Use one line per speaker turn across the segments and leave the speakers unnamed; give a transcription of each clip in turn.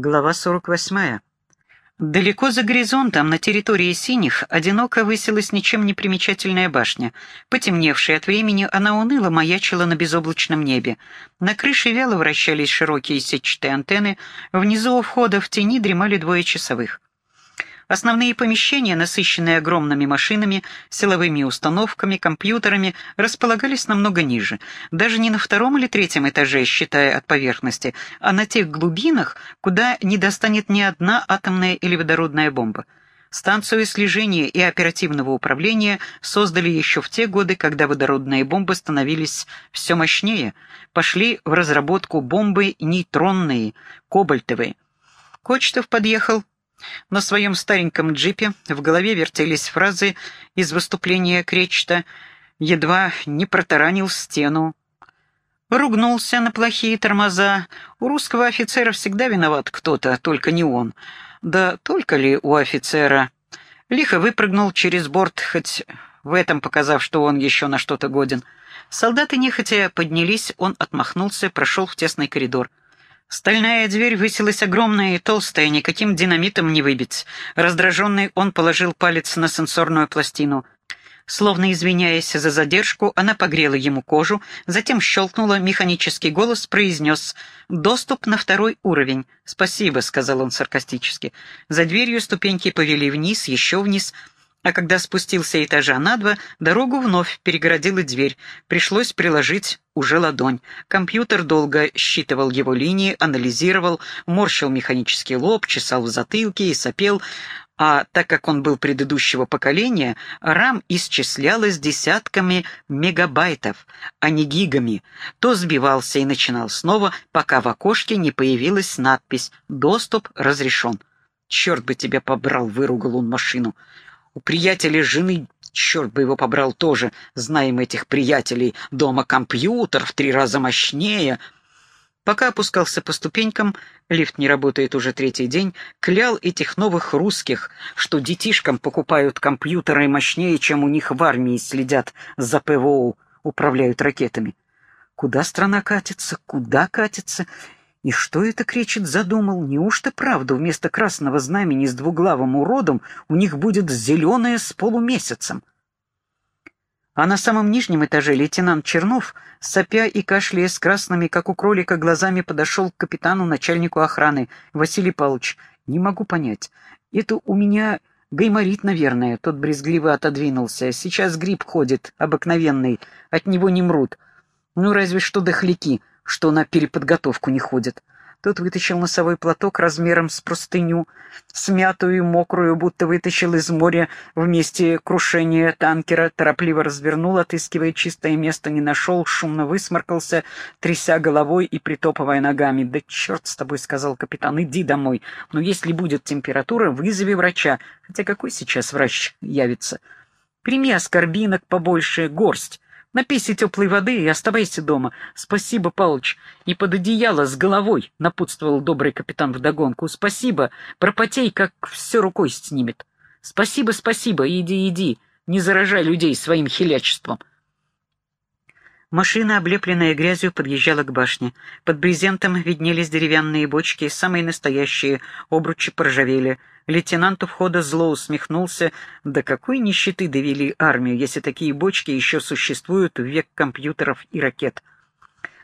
Глава 48. Далеко за горизонтом, на территории синих, одиноко высилась ничем не примечательная башня. Потемневшая от времени, она уныло маячила на безоблачном небе. На крыше вяло вращались широкие сетчатые антенны, внизу у входа в тени дремали двое часовых. Основные помещения, насыщенные огромными машинами, силовыми установками, компьютерами, располагались намного ниже. Даже не на втором или третьем этаже, считая от поверхности, а на тех глубинах, куда не достанет ни одна атомная или водородная бомба. Станцию слежения и оперативного управления создали еще в те годы, когда водородные бомбы становились все мощнее, пошли в разработку бомбы нейтронные, кобальтовые. Кочетов подъехал на своем стареньком джипе в голове вертелись фразы из выступления Кречета «Едва не протаранил стену». Ругнулся на плохие тормоза. У русского офицера всегда виноват кто-то, только не он. Да только ли у офицера? Лихо выпрыгнул через борт, хоть в этом показав, что он еще на что-то годен. Солдаты нехотя поднялись, он отмахнулся, прошел в тесный коридор. Стальная дверь высилась огромная и толстая, никаким динамитом не выбить. Раздраженный он положил палец на сенсорную пластину. Словно извиняясь за задержку, она погрела ему кожу, затем щелкнула, механический голос произнес «Доступ на второй уровень». «Спасибо», — сказал он саркастически. За дверью ступеньки повели вниз, еще вниз — а когда спустился этажа на два, дорогу вновь перегородила дверь. Пришлось приложить уже ладонь. Компьютер долго считывал его линии, анализировал, морщил механический лоб, чесал в затылке и сопел, а так как он был предыдущего поколения, RAM исчислялась десятками мегабайтов, а не гигами, то сбивался и начинал снова, пока в окошке не появилась надпись «Доступ разрешен». «Черт бы тебя побрал!» — выругал он машину. У приятеля жены, черт бы его побрал тоже, знаем этих приятелей, дома компьютер в три раза мощнее. Пока опускался по ступенькам, лифт не работает уже третий день, клял этих новых русских, что детишкам покупают компьютеры мощнее, чем у них в армии следят за ПВО, управляют ракетами. Куда страна катится, куда катится? И что это, кричит, задумал? Неужто правда вместо красного знамени с двуглавым уродом у них будет зеленое с полумесяцем? А на самом нижнем этаже лейтенант Чернов, сопя и кашляя с красными, как у кролика, глазами подошел к капитану, начальнику охраны. «Василий Павлович, не могу понять. Это у меня гайморит, наверное». Тот брезгливо отодвинулся. «Сейчас грипп ходит, обыкновенный. От него не мрут. Ну, разве что дохляки что на переподготовку не ходит. Тот вытащил носовой платок размером с простыню, смятую и мокрую, будто вытащил из моря вместе крушения танкера, торопливо развернул, отыскивая чистое место, не нашел, шумно высморкался, тряся головой и притопывая ногами. «Да черт с тобой», — сказал капитан, — «иди домой. Но если будет температура, вызови врача. Хотя какой сейчас врач явится? Прими аскорбинок побольше, горсть». Напейся теплой воды и оставайся дома. Спасибо, Палыч. И под одеяло с головой, — напутствовал добрый капитан вдогонку. Спасибо. Пропотей, как все рукой снимет. Спасибо, спасибо. Иди, иди. Не заражай людей своим хилячеством. Машина, облепленная грязью, подъезжала к башне. Под брезентом виднелись деревянные бочки, самые настоящие, обручи поржавели. Лейтенант у входа зло усмехнулся. До какой нищеты довели армию, если такие бочки еще существуют в век компьютеров и ракет?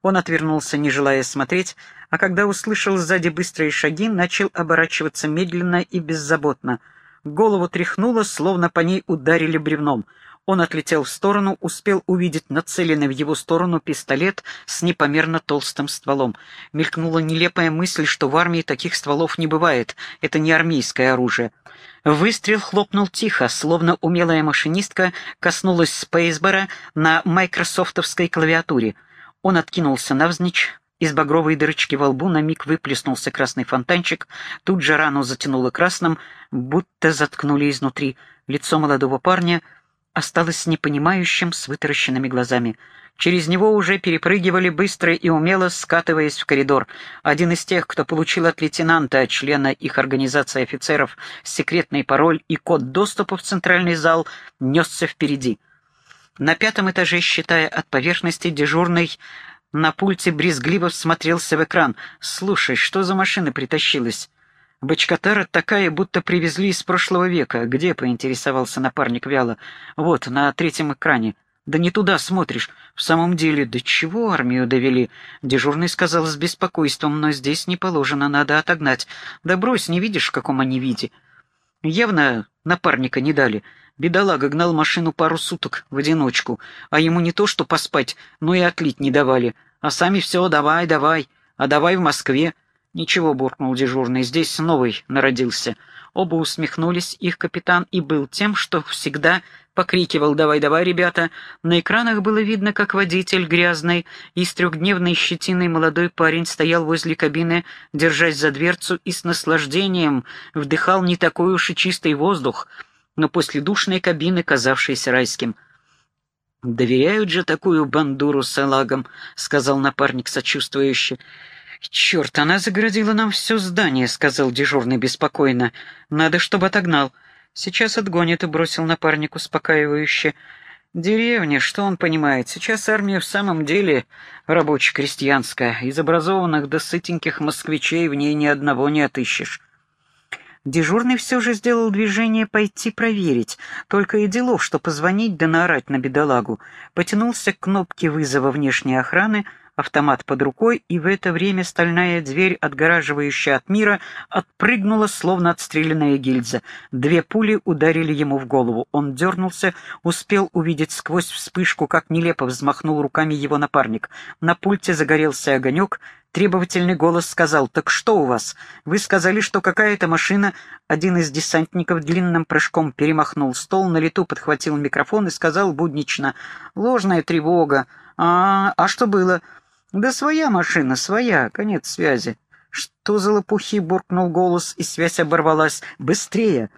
Он отвернулся, не желая смотреть, а когда услышал сзади быстрые шаги, начал оборачиваться медленно и беззаботно. Голову тряхнуло, словно по ней ударили бревном — он отлетел в сторону, успел увидеть нацеленный в его сторону пистолет с непомерно толстым стволом. Мелькнула нелепая мысль, что в армии таких стволов не бывает. Это не армейское оружие. Выстрел хлопнул тихо, словно умелая машинистка коснулась спейсбора на майкрософтовской клавиатуре. Он откинулся навзничь, из багровой дырочки во лбу на миг выплеснулся красный фонтанчик, тут же рану затянуло красным, будто заткнули изнутри. Лицо молодого парня — осталось непонимающим с вытаращенными глазами. Через него уже перепрыгивали быстро и умело, скатываясь в коридор. Один из тех, кто получил от лейтенанта, члена их организации офицеров, секретный пароль и код доступа в центральный зал, несся впереди. На пятом этаже, считая от поверхности, дежурный на пульте брезгливо всмотрелся в экран. «Слушай, что за машина притащилась?» «Бочкатара такая, будто привезли из прошлого века. Где?» — поинтересовался напарник вяло. «Вот, на третьем экране». «Да не туда смотришь. В самом деле, до чего армию довели?» Дежурный сказал с беспокойством, но здесь не положено, надо отогнать. «Да брось, не видишь, в каком они виде?» Явно напарника не дали. Бедолага гнал машину пару суток в одиночку, а ему не то что поспать, но и отлить не давали. А сами все «давай, давай, а давай в Москве». «Ничего», — буркнул дежурный, — «здесь новый народился». Оба усмехнулись, их капитан и был тем, что всегда покрикивал «давай, давай, ребята». На экранах было видно, как водитель, грязный и с трехдневной щетиной молодой парень стоял возле кабины, держась за дверцу и с наслаждением вдыхал не такой уж и чистый воздух, но после душной кабины, казавшейся райским. «Доверяют же такую бандуру салагам», — сказал напарник сочувствующе. «Черт, она загородила нам все здание», — сказал дежурный беспокойно. «Надо, чтобы отогнал. Сейчас отгонит», — и бросил напарник успокаивающе. «Деревня, что он понимает? Сейчас армия в самом деле рабоче-крестьянская. Из образованных до сытеньких москвичей в ней ни одного не отыщешь». Дежурный все же сделал движение пойти проверить, только и делов, что позвонить да наорать на бедолагу. Потянулся к кнопке вызова внешней охраны, автомат под рукой, и в это время стальная дверь, отгораживающая от мира, отпрыгнула, словно отстрелянная гильза. Две пули ударили ему в голову. Он дернулся, успел увидеть сквозь вспышку, как нелепо взмахнул руками его напарник. На пульте загорелся огонек, Требовательный голос сказал, «Так что у вас? Вы сказали, что какая-то машина...» Один из десантников длинным прыжком перемахнул стол, на лету подхватил микрофон и сказал буднично, «Ложная тревога. А, а что было?» «Да своя машина, своя, конец связи». «Что за лопухи?» — буркнул голос, и связь оборвалась. «Быстрее!»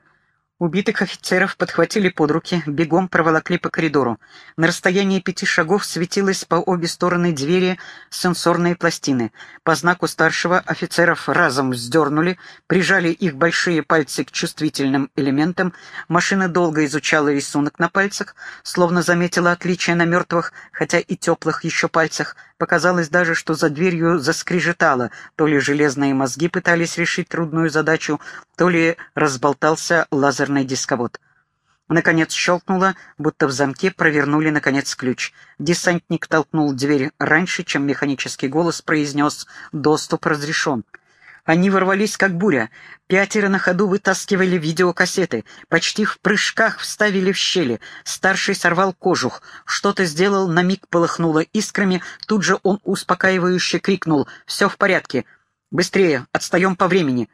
Убитых офицеров подхватили под руки, бегом проволокли по коридору. На расстоянии пяти шагов светилась по обе стороны двери сенсорные пластины. По знаку старшего офицеров разом вздернули, прижали их большие пальцы к чувствительным элементам. Машина долго изучала рисунок на пальцах, словно заметила отличие на мертвых, хотя и теплых еще пальцах. Показалось даже, что за дверью заскрежетало, то ли железные мозги пытались решить трудную задачу, то ли разболтался лазерный дисковод. Наконец щелкнуло, будто в замке провернули, наконец, ключ. Десантник толкнул дверь раньше, чем механический голос произнес «Доступ разрешен». Они ворвались, как буря. Пятеро на ходу вытаскивали видеокассеты. Почти в прыжках вставили в щели. Старший сорвал кожух. Что-то сделал, на миг полыхнуло искрами. Тут же он успокаивающе крикнул «Все в порядке! Быстрее! Отстаем по времени!»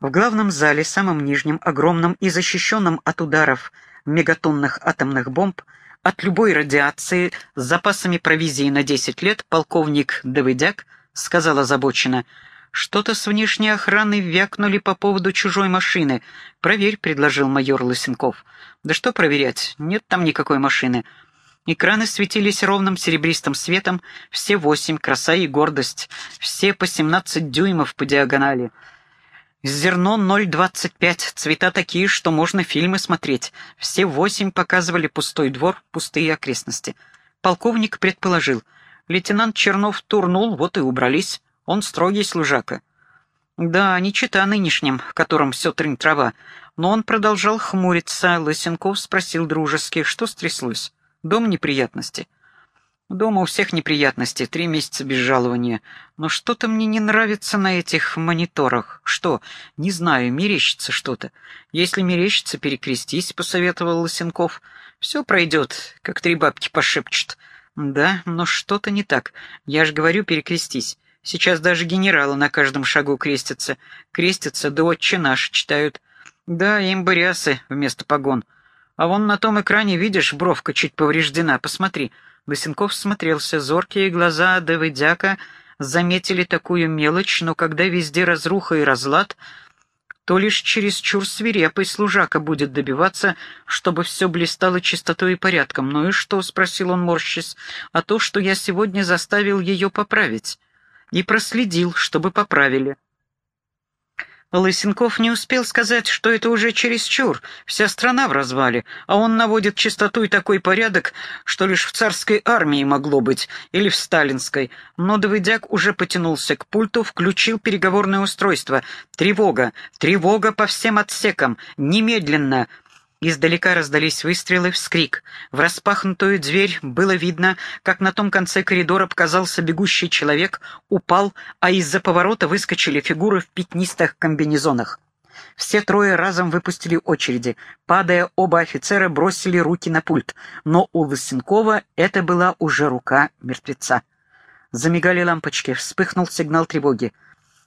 В главном зале, самом нижнем, огромном и защищенном от ударов мегатонных атомных бомб, от любой радиации, с запасами провизии на 10 лет, полковник Давыдяк сказал озабоченно — что-то с внешней охраной вякнули по поводу чужой машины. Проверь, предложил майор Лысенков. Да что проверять? Нет там никакой машины. Экраны светились ровным серебристым светом, все восемь, краса и гордость, все по семнадцать дюймов по диагонали. Зерно 0,25, цвета такие, что можно фильмы смотреть. Все восемь показывали пустой двор, пустые окрестности. Полковник предположил. Лейтенант Чернов турнул, вот и убрались. Он строгий служака. Да, не чита нынешним, в котором все трынь-трава. Но он продолжал хмуриться. Лысенков спросил дружески, что стряслось. Дом неприятности. Дома у всех неприятности, три месяца без жалования. Но что-то мне не нравится на этих мониторах. Что? Не знаю, мерещится что-то. Если мерещится, перекрестись, посоветовал Лысенков. Все пройдет, как три бабки пошепчут. Да, но что-то не так. Я же говорю, перекрестись. Сейчас даже генералы на каждом шагу крестятся. Крестятся, да отче наш читают. Да, им бы рясы вместо погон. А вон на том экране, видишь, бровка чуть повреждена. Посмотри. Лысенков смотрелся. Зоркие глаза Давыдяка заметили такую мелочь, но когда везде разруха и разлад, то лишь чересчур свирепый служака будет добиваться, чтобы все блистало чистотой и порядком. «Ну и что?» — спросил он, морщись. «А то, что я сегодня заставил ее поправить» и проследил, чтобы поправили. Лысенков не успел сказать, что это уже чересчур, вся страна в развале, а он наводит чистоту и такой порядок, что лишь в царской армии могло быть, или в сталинской. Но Давыдяк уже потянулся к пульту, включил переговорное устройство. «Тревога! Тревога по всем отсекам! Немедленно!» Издалека раздались выстрелы, вскрик. В распахнутую дверь было видно, как на том конце коридора показался бегущий человек, упал, а из-за поворота выскочили фигуры в пятнистых комбинезонах. Все трое разом выпустили очереди. Падая, оба офицера бросили руки на пульт, но у Лысенкова это была уже рука мертвеца. Замигали лампочки, вспыхнул сигнал тревоги.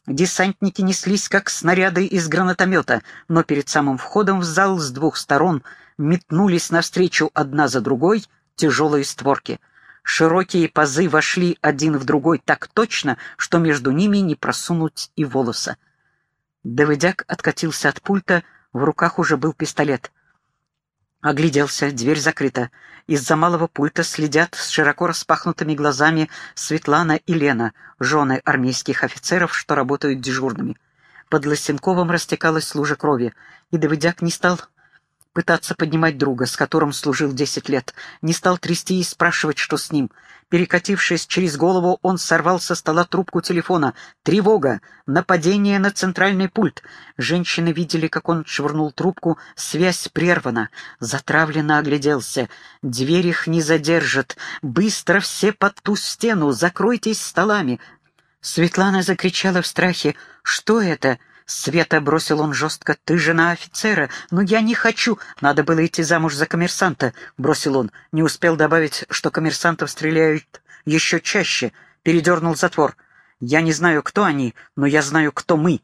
Десантники неслись, как снаряды из гранатомета, но перед самым входом в зал с двух сторон метнулись навстречу одна за другой тяжелые створки. Широкие пазы вошли один в другой так точно, что между ними не просунуть и волоса. Давыдяк откатился от пульта, в руках уже был пистолет. Огляделся, дверь закрыта. Из-за малого пульта следят с широко распахнутыми глазами Светлана и Лена, жены армейских офицеров, что работают дежурными. Под Лосенковым растекалась лужа крови, и Давыдяк не стал пытаться поднимать друга, с которым служил десять лет, не стал трясти и спрашивать, что с ним. Перекатившись через голову, он сорвал со стола трубку телефона. «Тревога! Нападение на центральный пульт!» Женщины видели, как он швырнул трубку. Связь прервана. Затравленно огляделся. «Дверь их не задержит! Быстро все под ту стену! Закройтесь столами!» Светлана закричала в страхе. «Что это?» «Света», — бросил он жестко, — «ты жена офицера, но я не хочу». «Надо было идти замуж за коммерсанта», — бросил он. Не успел добавить, что коммерсантов стреляют еще чаще. Передернул затвор. «Я не знаю, кто они, но я знаю, кто мы».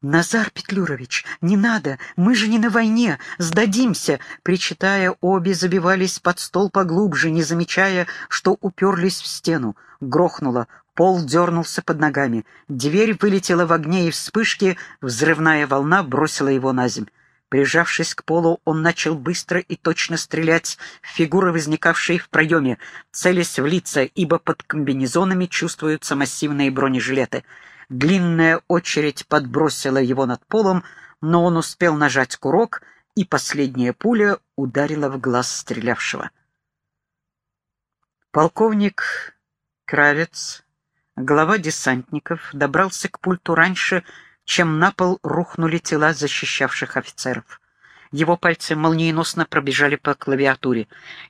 «Назар Петлюрович, не надо, мы же не на войне, сдадимся!» Причитая, обе забивались под стол поглубже, не замечая, что уперлись в стену. Грохнуло, пол дернулся под ногами, дверь вылетела в огне и вспышке, взрывная волна бросила его на земь. Прижавшись к полу, он начал быстро и точно стрелять в фигуры, возникавшие в проеме, целясь в лица, ибо под комбинезонами чувствуются массивные бронежилеты — Длинная очередь подбросила его над полом, но он успел нажать курок, и последняя пуля ударила в глаз стрелявшего. Полковник Кравец, глава десантников, добрался к пульту раньше, чем на пол рухнули тела защищавших офицеров. Его пальцы молниеносно пробежали по клавиатуре.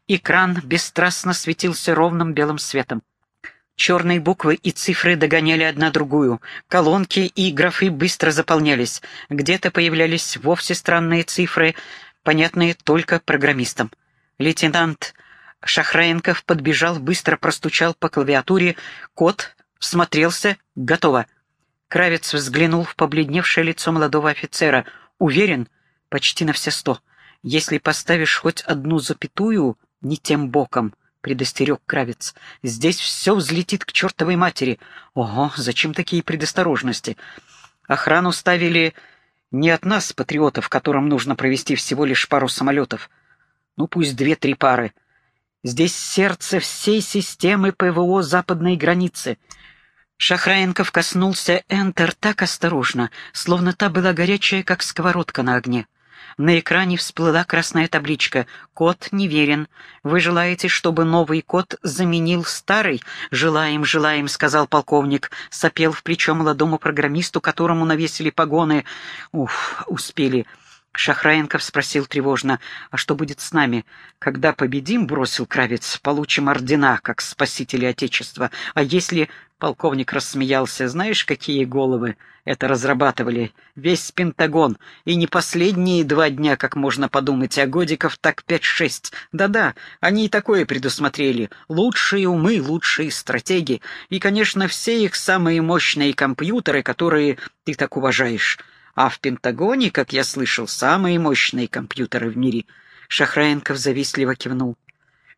Экран бесстрастно светился ровным белым светом. Черные буквы и цифры догоняли одна другую. Колонки и графы быстро заполнялись. Где-то появлялись вовсе странные цифры, понятные только программистам. Лейтенант Шахраенков подбежал, быстро простучал по клавиатуре. Код всмотрелся. Готово. Кравец взглянул в побледневшее лицо молодого офицера. Уверен, почти на все сто. Если поставишь хоть одну запятую, не тем боком предостерег Кравец. «Здесь все взлетит к чертовой матери. Ого, зачем такие предосторожности? Охрану ставили не от нас, патриотов, которым нужно провести всего лишь пару самолетов. Ну, пусть две-три пары. Здесь сердце всей системы ПВО западной границы». Шахраенков коснулся «Энтер» так осторожно, словно та была горячая, как сковородка на огне. На экране всплыла красная табличка «Код неверен. Вы желаете, чтобы новый код заменил старый?» «Желаем, желаем», — сказал полковник. Сопел в плечо молодому программисту, которому навесили погоны. «Уф, успели». Шахраенков спросил тревожно, «А что будет с нами? Когда победим, — бросил Кравец, — получим ордена, как спасители Отечества. А если...» — полковник рассмеялся. «Знаешь, какие головы это разрабатывали? Весь Пентагон. И не последние два дня, как можно подумать, а годиков так пять-шесть. Да-да, они и такое предусмотрели. Лучшие умы, лучшие стратеги. И, конечно, все их самые мощные компьютеры, которые ты так уважаешь». А в Пентагоне, как я слышал, самые мощные компьютеры в мире. Шахраенков завистливо кивнул.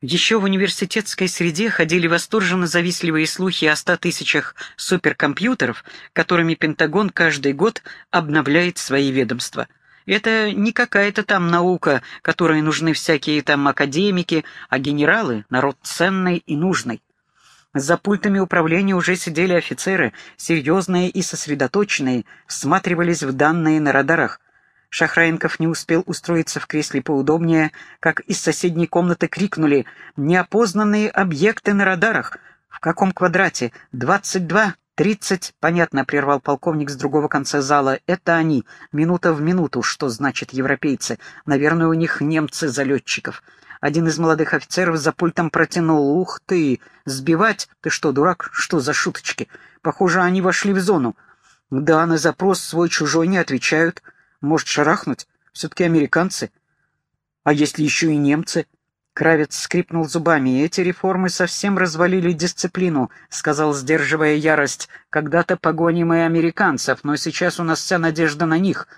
Еще в университетской среде ходили восторженно завистливые слухи о ста тысячах суперкомпьютеров, которыми Пентагон каждый год обновляет свои ведомства. Это не какая-то там наука, которой нужны всякие там академики, а генералы — народ ценный и нужный. За пультами управления уже сидели офицеры, серьезные и сосредоточенные, всматривались в данные на радарах. Шахраенков не успел устроиться в кресле поудобнее, как из соседней комнаты крикнули «Неопознанные объекты на радарах!» «В каком квадрате? Двадцать два? Тридцать?» «Понятно», — прервал полковник с другого конца зала. «Это они. Минута в минуту. Что значит европейцы? Наверное, у них немцы залетчиков». Один из молодых офицеров за пультом протянул. «Ух ты! Сбивать? Ты что, дурак? Что за шуточки? Похоже, они вошли в зону». «Да, на запрос свой-чужой не отвечают». Может, шарахнуть? Все-таки американцы. А если еще и немцы? Кравец скрипнул зубами. «Эти реформы совсем развалили дисциплину», — сказал, сдерживая ярость. «Когда-то погоним и американцев, но сейчас у нас вся надежда на них».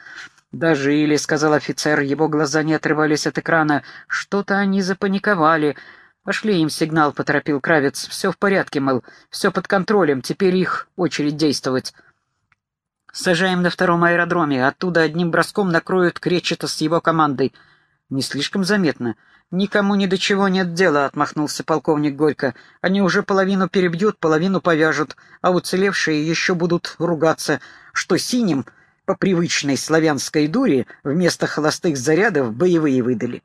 «Даже или», — сказал офицер, его глаза не отрывались от экрана. «Что-то они запаниковали». «Пошли им сигнал», — поторопил Кравец. «Все в порядке, мол, все под контролем, теперь их очередь действовать». Сажаем на втором аэродроме, оттуда одним броском накроют Кречета с его командой. Не слишком заметно. Никому ни до чего нет дела, отмахнулся полковник Горько. Они уже половину перебьют, половину повяжут, а уцелевшие еще будут ругаться, что синим, по привычной славянской дуре, вместо холостых зарядов боевые выдали.